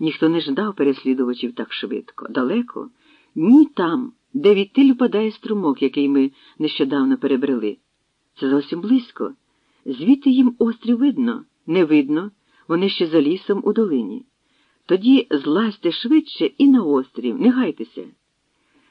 Ніхто не ждав переслідувачів так швидко. Далеко? Ні там, де відтиль впадає струмок, який ми нещодавно перебрели. Це зовсім близько. Звідти їм острів видно, не видно, вони ще за лісом у долині. Тоді злазьте швидше і на острів, не гайтеся.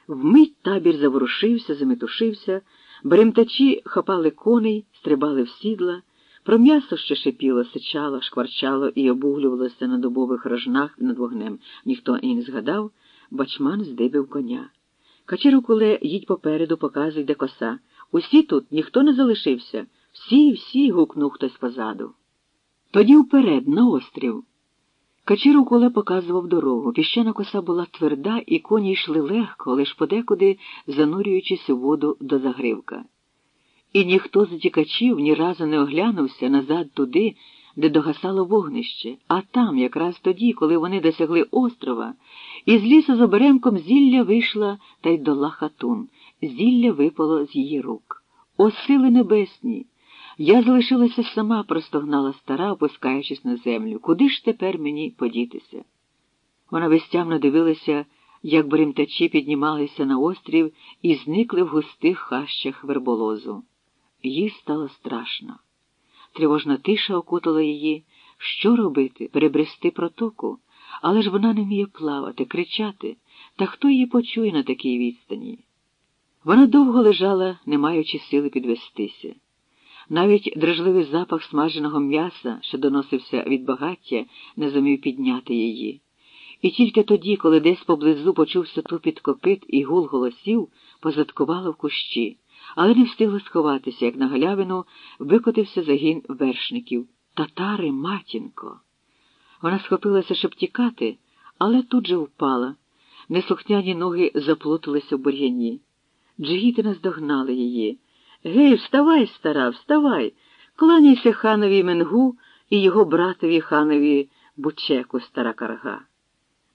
Вмить табір заворушився, заметушився, беремтачі хапали коней, стрибали в сідла, про м'ясо ще шипіло, сичало, шкварчало і обуглювалося на дубових рожнах над вогнем. Ніхто і не згадав, бачман здибив коня. Качеру куле їдь попереду, показуй, де коса. Усі тут ніхто не залишився. Всі, всі. гукнув хтось позаду. Тоді вперед, на острів. Качиру коле показував дорогу. Піщана коса була тверда, і коні йшли легко, лиш подекуди занурюючись у воду до загривка. І ніхто з тікачів ні разу не оглянувся назад туди, де догасало вогнище, а там, якраз тоді, коли вони досягли острова, із лісу з оберемком зілля вийшла та й дола хатун. Зілля випало з її рук. О, сили небесні! Я залишилася сама, простогнала стара, опускаючись на землю. Куди ж тепер мені подітися? Вона безтямно дивилася, як бремтачі піднімалися на острів і зникли в густих хащах верболозу. Їй стало страшно. Тривожна тиша окутала її. Що робити? Перебрести протоку? Але ж вона не вміє плавати, кричати, та хто її почує на такій відстані? Вона довго лежала, не маючи сили підвестися. Навіть дрожливий запах смаженого м'яса, що доносився від багаття, не зумів підняти її. І тільки тоді, коли десь поблизу почувся тупіт копит і гул голосів, позадкувало в кущі, але не встигло сховатися, як на галявину викотився загін вершників. Татари, матінко. Вона схопилася, щоб тікати, але тут же впала. Неслухняні ноги заплуталися в бур'яні. Джигіти наздогнали її. Гей, вставай, стара, вставай, кланяйся ханові Менгу і його братові ханові Бучеку, стара карга.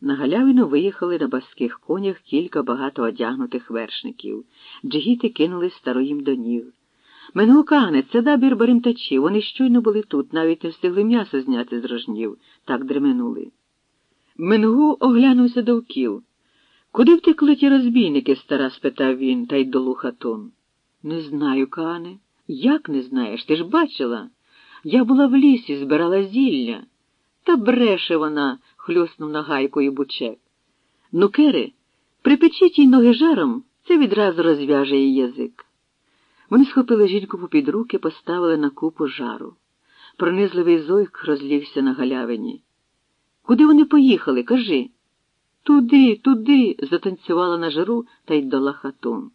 На галявину виїхали на баских конях кілька багато одягнутих вершників. Джигіти кинули стару їм до ніг. Менгукане, це дабір баримтачі. Вони щойно були тут, навіть не встигли м'ясо зняти з рожнів, так дременули. Менгу оглянувся довкіл. Куди втекли ті розбійники? стара спитав він, та й долу хатун. Не знаю, Кане. Як не знаєш? Ти ж бачила? Я була в лісі, збирала зілля. Та бреше вона, хлюснув нагайкою бучек. Ну, Кери, припечіть їй ноги жаром, це відразу розв'яже її язик. Вони схопили жінку попід руки, поставили на купу жару. Пронизливий зойк розлігся на галявині. Куди вони поїхали? Кажи. Туди, туди, затанцювала на жару та й дала хатун.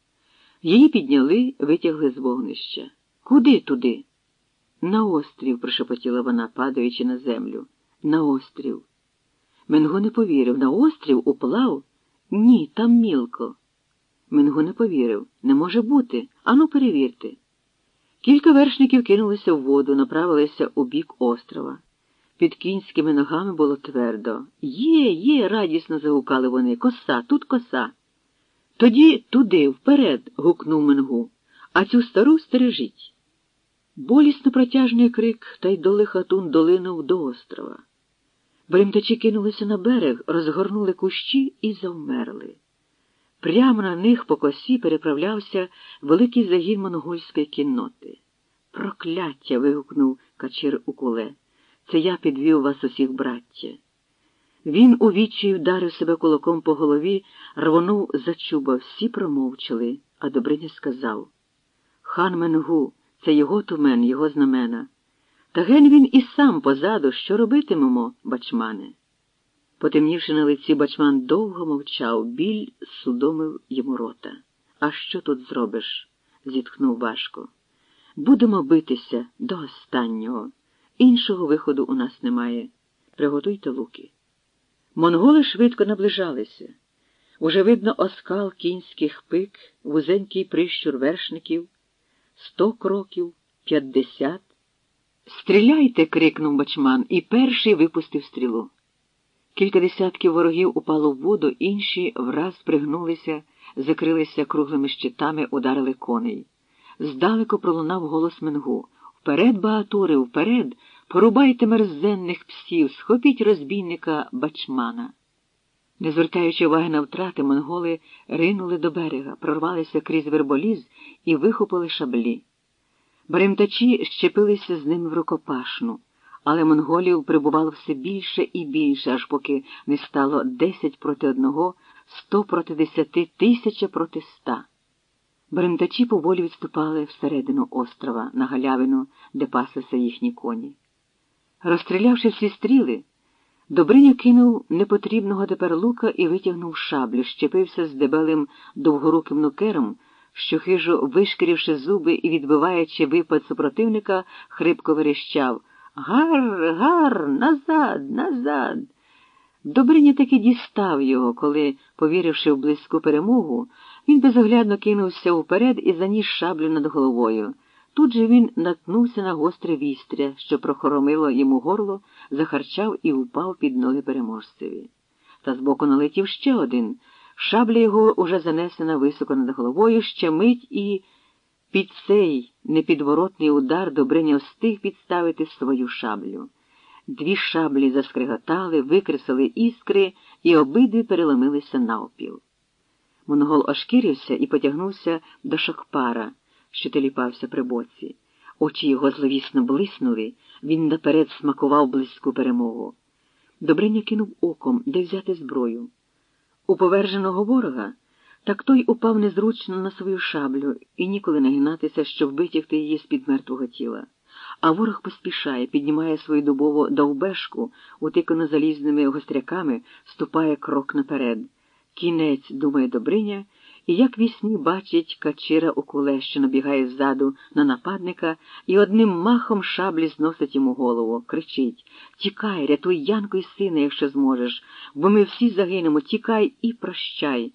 Її підняли, витягли з вогнища. Куди туди? На острів, прошепотіла вона, падаючи на землю. На острів. Менго не повірив. На острів уплав? Ні, там мілко. Менго не повірив. Не може бути. Ану, перевірте. Кілька вершників кинулися в воду, направилися у бік острова. Під кінськими ногами було твердо. Є, є, радісно загукали вони. Коса, тут коса. Тоді туди, вперед, гукнув Менгу, а цю стару стережіть. Болісно протяжний крик та й доли хатун долинув до острова. Бремтачі кинулися на берег, розгорнули кущі і завмерли. Прямо на них по косі переправлявся великий загін монгольської кінноти. Прокляття. вигукнув Качир у куле. Це я підвів вас усіх, браття. Він у відчаї вдарив себе кулаком по голові, рвонув за чуба, всі промовчали, а Добриня сказав Хан Менгу, це його тумен, його знамена. Та ген він і сам позаду, що робитимемо, бачмане. Потемнівши на лиці, бачман довго мовчав, біль судомив йому рота. А що тут зробиш? зітхнув важко. Будемо битися до останнього. Іншого виходу у нас немає. Приготуйте луки. Монголи швидко наближалися. Уже видно оскал кінських пик, вузенький прищур вершників, сто кроків, п'ятдесят. Стріляйте. крикнув бачман і перший випустив стрілу. Кілька десятків ворогів упало в воду, інші враз пригнулися, закрилися круглими щитами, ударили коней. Здалеку пролунав голос Менгу. Вперед, багатури, вперед, Порубайте мерзенних псів, схопіть розбійника бачмана. Не звертаючи уваги на втрати, монголи ринули до берега, прорвалися крізь верболіз і вихопили шаблі. Баремтачі щепилися з ними в рукопашну, але монголів прибувало все більше і більше, аж поки не стало десять проти одного, сто проти десяти, тисяча проти ста. Баремтачі поволі відступали всередину острова, на галявину, де паслися їхні коні. Розстрілявши всі стріли, Добриня кинув непотрібного тепер лука і витягнув шаблю, щепився з дебелим довгоруким нукером, що хижо вишкірівши зуби і відбиваючи випад супротивника, хрипко верещав Гар, гар, назад, назад. Добриня таки дістав його, коли, повіривши в близьку перемогу, він безоглядно кинувся вперед і заніс шаблю над головою. Тут же він наткнувся на гостре вістря, що прохоромило йому горло, захарчав і впав під ноги переможцеві. Та збоку налетів ще один. Шабля його уже занесена високо над головою, ще мить і під цей непідворотний удар Добриня встиг підставити свою шаблю. Дві шаблі заскриготали, викресали іскри і обидві переломилися навпіл. Монгол ошкірився і потягнувся до шахпара що теліпався при боці. Очі його зловісно блиснули, він наперед смакував близьку перемогу. Добриня кинув оком, де взяти зброю. У поверженого ворога так той упав незручно на свою шаблю і ніколи нагинатися, щоб витягти її з-під мертвого тіла. А ворог поспішає, піднімає свою дубову довбешку, утикану залізними гостряками, ступає крок наперед. Кінець, думає Добриня, і як вісні бачить качира у що набігає ззаду на нападника, і одним махом шаблі зносить йому голову, кричить Тікай, рятуй Янку і сина, якщо зможеш, бо ми всі загинемо, тікай і прощай.